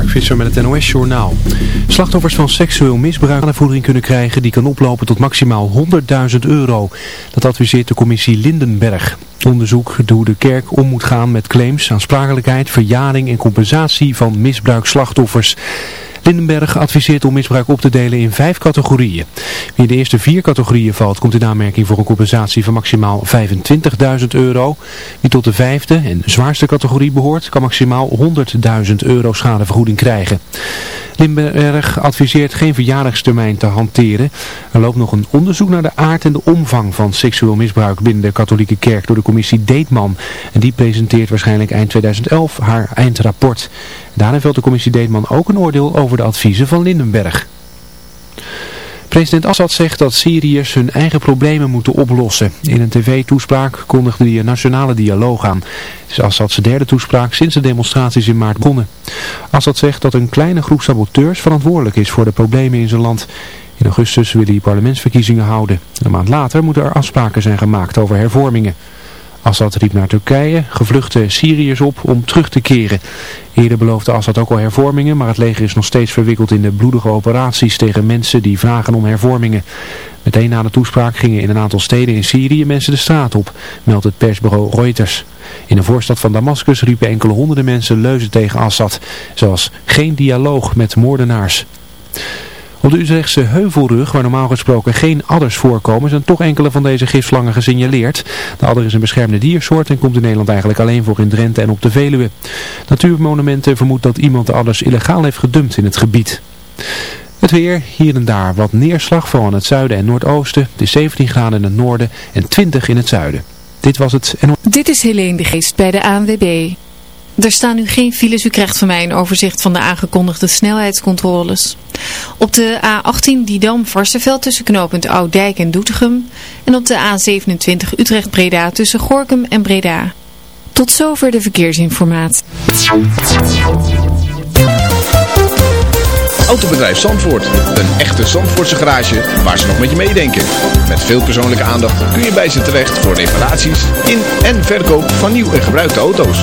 Mark met het NOS Journaal. Slachtoffers van seksueel misbruik aan voeding kunnen krijgen die kan oplopen tot maximaal 100.000 euro. Dat adviseert de commissie Lindenberg. Onderzoek hoe de kerk om moet gaan met claims, aansprakelijkheid, verjaring en compensatie van misbruikslachtoffers. Lindenberg adviseert om misbruik op te delen in vijf categorieën. Wie in de eerste vier categorieën valt, komt in aanmerking voor een compensatie van maximaal 25.000 euro. Wie tot de vijfde en zwaarste categorie behoort, kan maximaal 100.000 euro schadevergoeding krijgen. Lindenberg adviseert geen verjaardagstermijn te hanteren. Er loopt nog een onderzoek naar de aard en de omvang van seksueel misbruik binnen de katholieke kerk door de commissie Deetman. En die presenteert waarschijnlijk eind 2011 haar eindrapport. Daarin velt de commissie Deetman ook een oordeel over de adviezen van Lindenberg. President Assad zegt dat Syriërs hun eigen problemen moeten oplossen. In een tv-toespraak kondigde hij een nationale dialoog aan. Het is Assads derde toespraak sinds de demonstraties in maart begonnen. Assad zegt dat een kleine groep saboteurs verantwoordelijk is voor de problemen in zijn land. In augustus wil hij parlementsverkiezingen houden. Een maand later moeten er afspraken zijn gemaakt over hervormingen. Assad riep naar Turkije gevluchte Syriërs op om terug te keren. Eerder beloofde Assad ook al hervormingen, maar het leger is nog steeds verwikkeld in de bloedige operaties tegen mensen die vragen om hervormingen. Meteen na de toespraak gingen in een aantal steden in Syrië mensen de straat op, meldt het persbureau Reuters. In een voorstad van Damascus riepen enkele honderden mensen leuzen tegen Assad, zoals geen dialoog met moordenaars. Op de Utrechtse heuvelrug, waar normaal gesproken geen adders voorkomen, zijn toch enkele van deze gifslangen gesignaleerd. De adder is een beschermde diersoort en komt in Nederland eigenlijk alleen voor in Drenthe en op de Veluwe. Natuurmonumenten vermoedt dat iemand de adders illegaal heeft gedumpt in het gebied. Het weer, hier en daar wat neerslag, vooral in het zuiden en noordoosten. Is 17 graden in het noorden en 20 in het zuiden. Dit was het. Dit is Helene de Geest bij de ANWB. Er staan nu geen files. U krijgt van mij een overzicht van de aangekondigde snelheidscontroles. Op de A18 Didam-Varsenveld tussen knooppunt Oudijk en Doetinchem. En op de A27 Utrecht-Breda tussen Gorkum en Breda. Tot zover de verkeersinformatie. Autobedrijf Zandvoort. Een echte Zandvoortse garage waar ze nog met je meedenken. Met veel persoonlijke aandacht kun je bij ze terecht voor reparaties in en verkoop van nieuw en gebruikte auto's.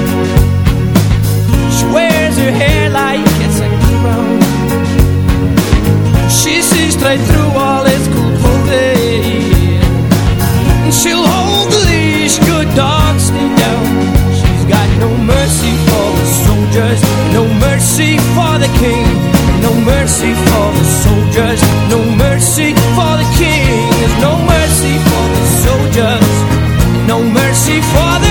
her hair like it's a crown She sees straight through all his cool clothing. She'll hold the leash, good dog, stay down She's got no mercy for the soldiers No mercy for the king No mercy for the soldiers No mercy for the king There's no mercy for the soldiers No mercy for the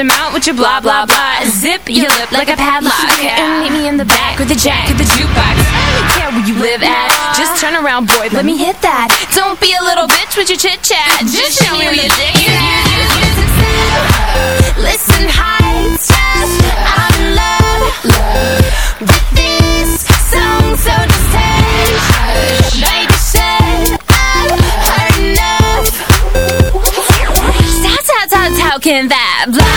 Your mouth with your blah blah blah. Zip your lip like a padlock. And meet me in the back with the jack of the jukebox. I don't care where you live at. Just turn around, boy. Let me hit that. Don't be a little bitch with your chit chat. Just show me where your dick is. Listen, hi, I'm in love with this song, so just hush. Baby I've heard enough. Stop, stop, stop talking that blah, blah,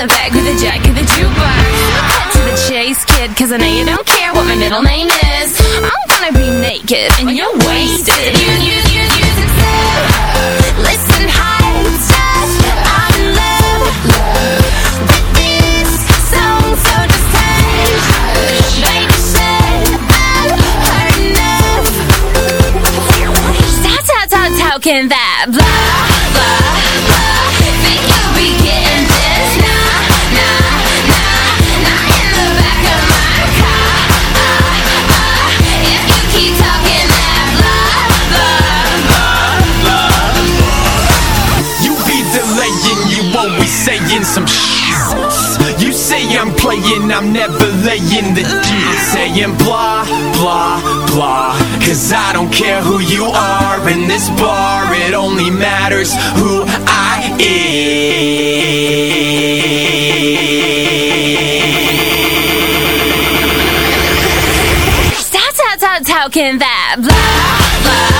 the back with a jack of the jukebox. Cut to the chase, kid, cause I know you don't care what my middle name is. I'm gonna be naked and you're wasted. You, you, you, you, Listen, hi, I'm in love this so enough. Stop, stop, stop talking that saying some shit. You say I'm playing, I'm never laying the deal. Saying blah, blah, blah. Cause I don't care who you are in this bar, it only matters who I am. Stop, stop, stop talking that blah, blah, blah.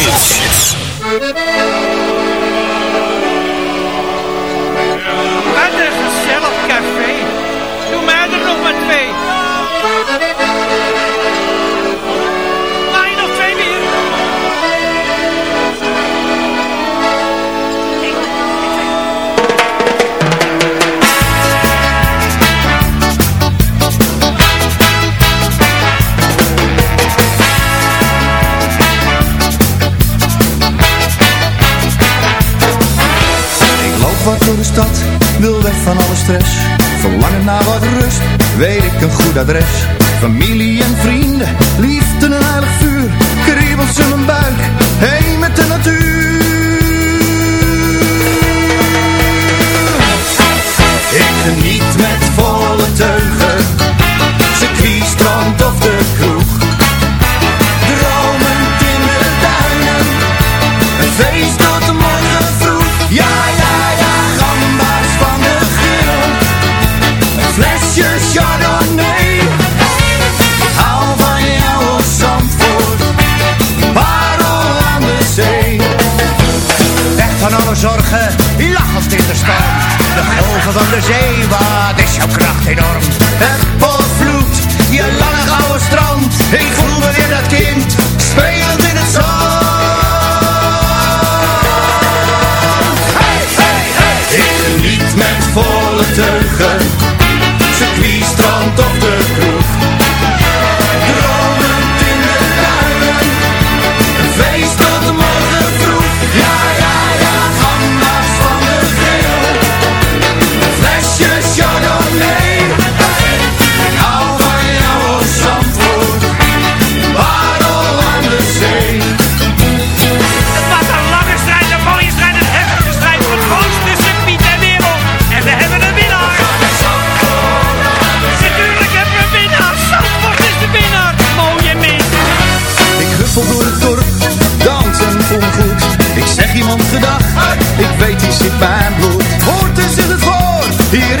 stress. Verlangen naar wat rust, weet ik een goed adres. Familie en vrienden, liefde en aardig vuur. Kriebelt in mijn buik, heen met de natuur. golven van de zee, wat is jouw kracht enorm? Het bos vloed, je lange gouden strand, ik voel me weer dat kind, speelt in het zand. Hey, hey, hey! Ik geniet met volle teugen, circuit, strand of de kroeg. iemand gedacht. Ik weet, die zit mijn bloed. Hoort eens in het woord, hier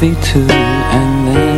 be two and then